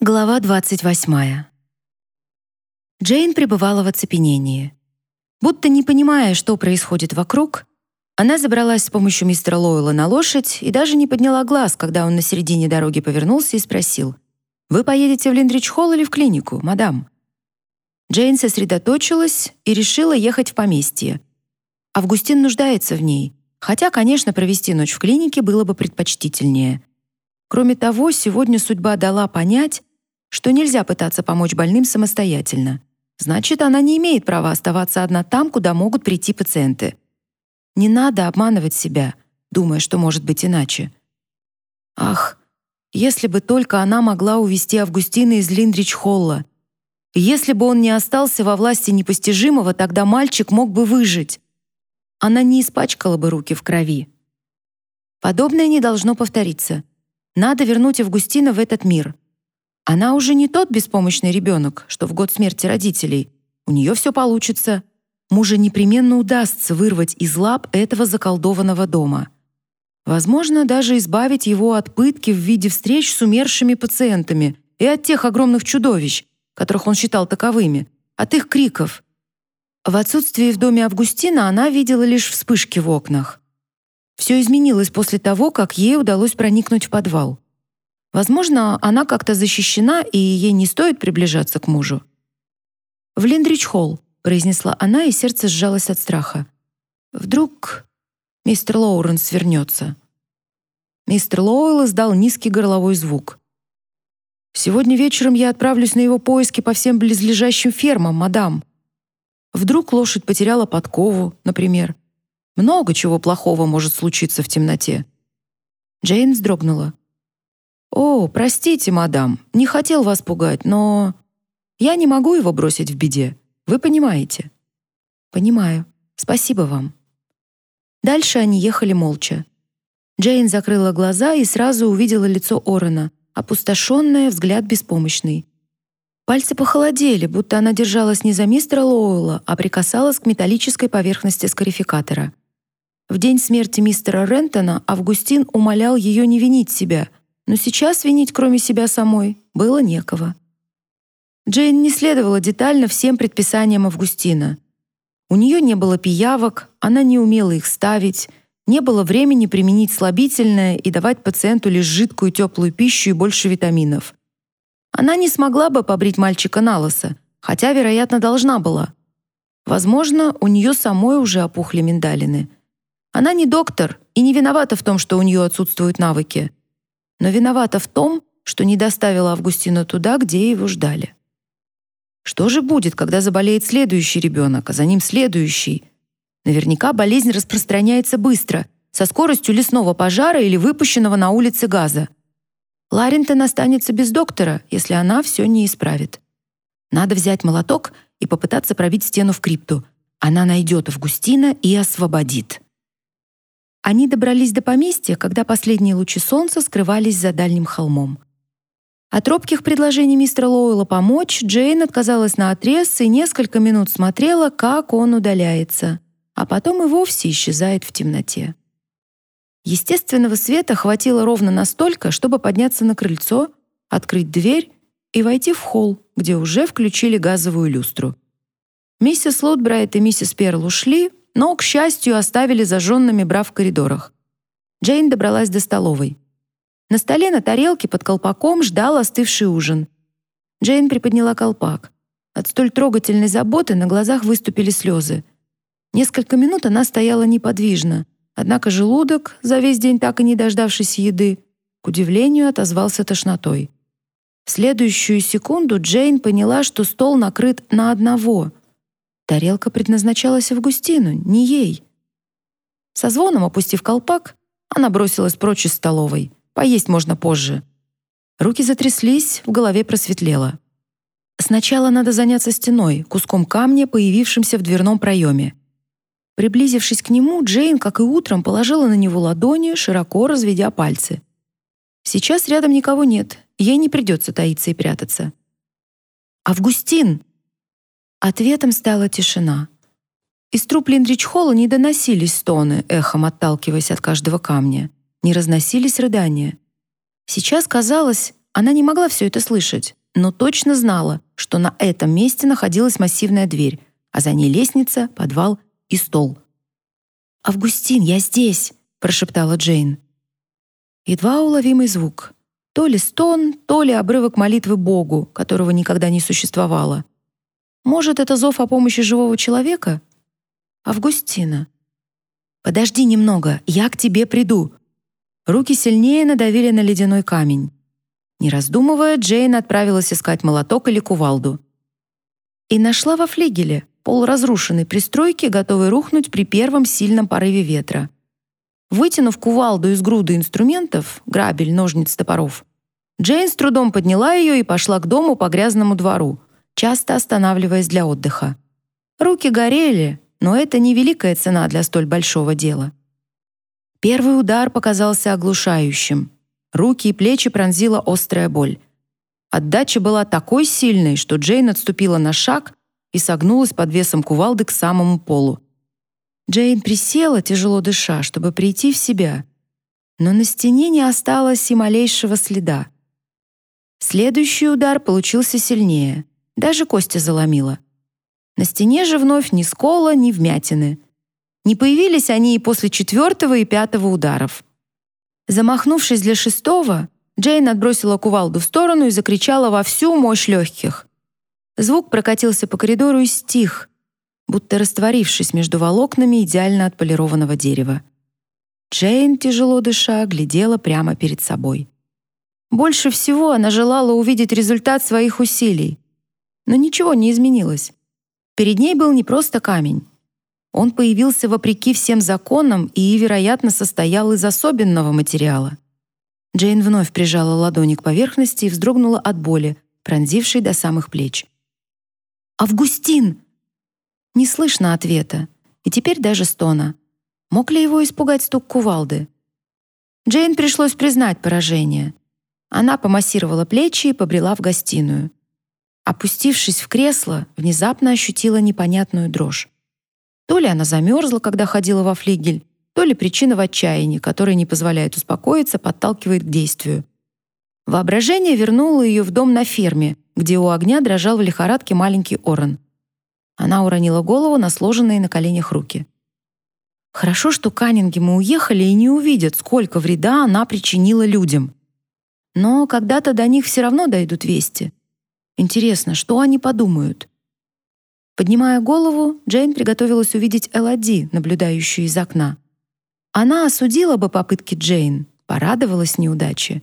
Глава 28. Джейн пребывала в оцепенении. Будто не понимая, что происходит вокруг, она забралась с помощью мистера Лойла на лошадь и даже не подняла глаз, когда он на середине дороги повернулся и спросил, «Вы поедете в Линдрич-холл или в клинику, мадам?» Джейн сосредоточилась и решила ехать в поместье. Августин нуждается в ней, хотя, конечно, провести ночь в клинике было бы предпочтительнее. Кроме того, сегодня судьба дала понять, что нельзя пытаться помочь больным самостоятельно. Значит, она не имеет права оставаться одна там, куда могут прийти пациенты. Не надо обманывать себя, думая, что может быть иначе. Ах, если бы только она могла увести Августина из Линдрич-холла. Если бы он не остался во власти непостижимого, тогда мальчик мог бы выжить. Она не испачкала бы руки в крови. Подобное не должно повториться. Надо вернуть Августина в этот мир — она уже не тот беспомощный ребенок, что в год смерти родителей. У нее все получится. Мужа непременно удастся вырвать из лап этого заколдованного дома. Возможно, даже избавить его от пытки в виде встреч с умершими пациентами и от тех огромных чудовищ, которых он считал таковыми, от их криков. В отсутствии в доме Августина она видела лишь вспышки в окнах. Все изменилось после того, как ей удалось проникнуть в подвал. Возможно, она как-то защищена, и ей не стоит приближаться к мужу. «В Линдрич-холл», — произнесла она, и сердце сжалось от страха. «Вдруг мистер Лоуренс вернется?» Мистер Лоуэлл издал низкий горловой звук. «Сегодня вечером я отправлюсь на его поиски по всем близлежащим фермам, мадам. Вдруг лошадь потеряла подкову, например. Много чего плохого может случиться в темноте». Джейн вздрогнула. «О, простите, мадам, не хотел вас пугать, но я не могу его бросить в беде. Вы понимаете?» «Понимаю. Спасибо вам». Дальше они ехали молча. Джейн закрыла глаза и сразу увидела лицо Орена, опустошенное, взгляд беспомощный. Пальцы похолодели, будто она держалась не за мистера Лоуэлла, а прикасалась к металлической поверхности скарификатора. В день смерти мистера Рентона Августин умолял ее не винить себя — но сейчас винить кроме себя самой было некого. Джейн не следовала детально всем предписаниям Августина. У нее не было пиявок, она не умела их ставить, не было времени применить слабительное и давать пациенту лишь жидкую теплую пищу и больше витаминов. Она не смогла бы побрить мальчика на хотя, вероятно, должна была. Возможно, у нее самой уже опухли миндалины. Она не доктор и не виновата в том, что у нее отсутствуют навыки но виновата в том, что не доставила Августина туда, где его ждали. Что же будет, когда заболеет следующий ребенок, а за ним следующий? Наверняка болезнь распространяется быстро, со скоростью лесного пожара или выпущенного на улице газа. Ларентон останется без доктора, если она все не исправит. Надо взять молоток и попытаться пробить стену в крипту. Она найдет Августина и освободит. Они добрались до поместья, когда последние лучи солнца скрывались за дальним холмом. От робких предложений мистера Лоуэлла помочь Джейн отказалась на отрез и несколько минут смотрела, как он удаляется, а потом и вовсе исчезает в темноте. Естественного света хватило ровно настолько, чтобы подняться на крыльцо, открыть дверь и войти в холл, где уже включили газовую люстру. Миссис Лотбрайт и миссис Перл ушли, но, к счастью, оставили зажженными бра в коридорах. Джейн добралась до столовой. На столе на тарелке под колпаком ждал остывший ужин. Джейн приподняла колпак. От столь трогательной заботы на глазах выступили слезы. Несколько минут она стояла неподвижно, однако желудок, за весь день так и не дождавшись еды, к удивлению отозвался тошнотой. В следующую секунду Джейн поняла, что стол накрыт на одного — Тарелка предназначалась Августину, не ей. Со звоном опустив колпак, она бросилась прочь из столовой. Поесть можно позже. Руки затряслись, в голове просветлело. Сначала надо заняться стеной, куском камня, появившимся в дверном проеме. Приблизившись к нему, Джейн, как и утром, положила на него ладони, широко разведя пальцы. Сейчас рядом никого нет, ей не придется таиться и прятаться. «Августин!» Ответом стала тишина. Из труб Линдрич-холла не доносились стоны, эхом отталкиваясь от каждого камня. Не разносились рыдания. Сейчас, казалось, Она не могла все это слышать, но точно знала, что на этом месте находилась массивная дверь, а за ней лестница, подвал и стол. «Августин, я здесь!» — прошептала Джейн. Едва уловимый звук. То ли стон, то ли обрывок молитвы Богу, которого никогда не существовало. Может, это зов о помощи живого человека? Августина. «Подожди немного, я к тебе приду». Руки сильнее надавили на ледяной камень. Не раздумывая, Джейн отправилась искать молоток или кувалду. И нашла во флигеле, полуразрушенной пристройки, готовой рухнуть при первом сильном порыве ветра. Вытянув кувалду из груды инструментов, грабель, ножниц, топоров, Джейн с трудом подняла ее и пошла к дому по грязному двору, часто останавливаясь для отдыха. Руки горели, но это не великая цена для столь большого дела. Первый удар показался оглушающим. Руки и плечи пронзила острая боль. Отдача была такой сильной, что Джейн отступила на шаг и согнулась под весом кувалды к самому полу. Джейн присела, тяжело дыша, чтобы прийти в себя. Но на стене не осталось и малейшего следа. Следующий удар получился сильнее. Даже кости заломило. На стене же вновь ни скола, ни вмятины. Не появились они и после четвертого и пятого ударов. Замахнувшись для шестого, Джейн отбросила кувалду в сторону и закричала во всю мощь легких. Звук прокатился по коридору и стих, будто растворившись между волокнами идеально отполированного дерева. Джейн, тяжело дыша, глядела прямо перед собой. Больше всего она желала увидеть результат своих усилий. Но ничего не изменилось. Перед ней был не просто камень. Он появился вопреки всем законам и, вероятно, состоял из особенного материала. Джейн вновь прижала ладони к поверхности и вздрогнула от боли, пронзившей до самых плеч. «Августин!» Не слышно ответа, и теперь даже стона. Мог ли его испугать стук кувалды? Джейн пришлось признать поражение. Она помассировала плечи и побрела в гостиную. Опустившись в кресло, внезапно ощутила непонятную дрожь. То ли она замерзла, когда ходила во флигель, то ли причина в отчаянии, которая не позволяет успокоиться, подталкивает к действию. Воображение вернуло ее в дом на ферме, где у огня дрожал в лихорадке маленький Орен. Она уронила голову на сложенные на коленях руки. Хорошо, что Каннингемы уехали и не увидят, сколько вреда она причинила людям. Но когда-то до них все равно дойдут вести. Интересно, что они подумают? Поднимая голову, Джейн приготовилась увидеть Элоди, наблюдающую из окна. Она осудила бы попытки Джейн, порадовалась неудаче.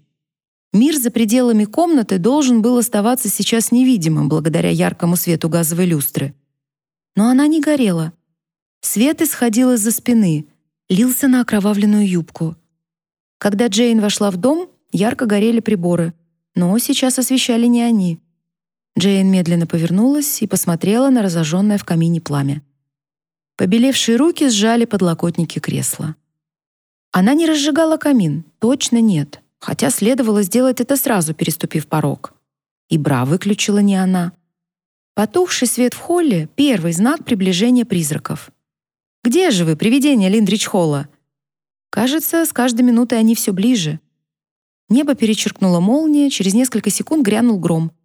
Мир за пределами комнаты должен был оставаться сейчас невидимым благодаря яркому свету газовой люстры. Но она не горела. Свет исходил из-за спины, лился на окровавленную юбку. Когда Джейн вошла в дом, ярко горели приборы, но сейчас освещали не они. Джейн медленно повернулась и посмотрела на разожженное в камине пламя. Побелевшие руки сжали подлокотники кресла. Она не разжигала камин, точно нет, хотя следовало сделать это сразу, переступив порог. И бра выключила не она. Потухший свет в холле — первый знак приближения призраков. «Где же вы, привидение Линдрич-холла?» Кажется, с каждой минутой они все ближе. Небо перечеркнула молния, через несколько секунд грянул гром —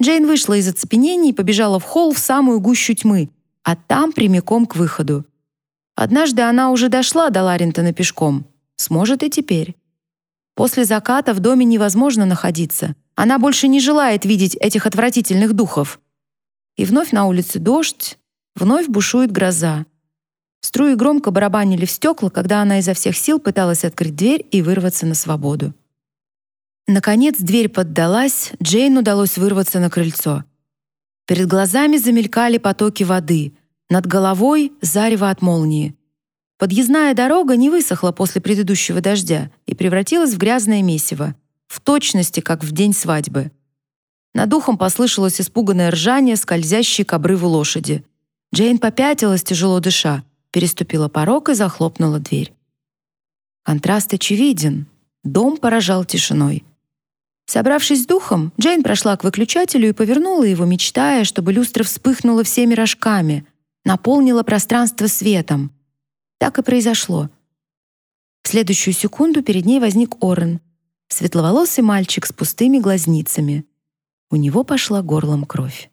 Джейн вышла из оцепенения и побежала в холл в самую гущу тьмы, а там прямиком к выходу. Однажды она уже дошла до Ларентона пешком. Сможет и теперь. После заката в доме невозможно находиться. Она больше не желает видеть этих отвратительных духов. И вновь на улице дождь, вновь бушует гроза. Струи громко барабанили в стекла, когда она изо всех сил пыталась открыть дверь и вырваться на свободу. Наконец дверь поддалась, Джейн удалось вырваться на крыльцо. Перед глазами замелькали потоки воды, над головой зарево от молнии. Подъездная дорога не высохла после предыдущего дождя и превратилась в грязное месиво, в точности, как в день свадьбы. Над ухом послышалось испуганное ржание, скользящей к обрыву лошади. Джейн попятилась, тяжело дыша, переступила порог и захлопнула дверь. Контраст очевиден. Дом поражал тишиной. Собравшись с духом, Джейн прошла к выключателю и повернула его, мечтая, чтобы люстра вспыхнула всеми рожками, наполнила пространство светом. Так и произошло. В следующую секунду перед ней возник Орен. Светловолосый мальчик с пустыми глазницами. У него пошла горлом кровь.